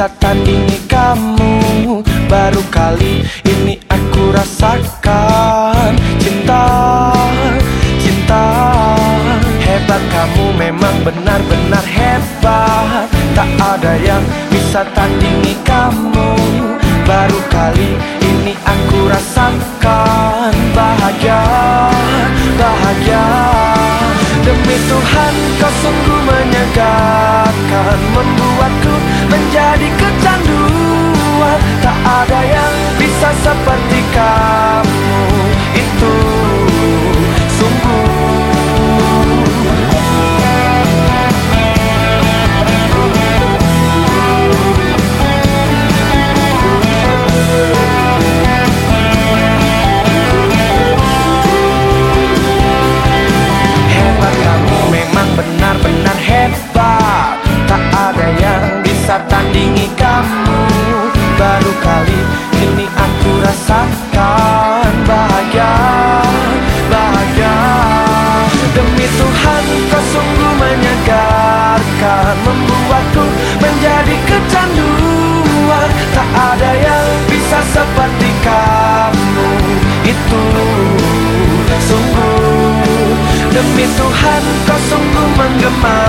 bisa tandingi kamu Baru kali ini aku rasakan. Cinta, cinta. Hebat kamu memang benar-benar hebat. Tak ada yang bisa tandingi kamu. Baru kali ini aku rasakan. Bahagia, bahagia. Demi Tuhan kau sungguh menyegarkan seperti kamu. Itu benar-benar hebat. Tak ada yang bisa tandingi kamu 別掃黑，覺心高溫咁猛。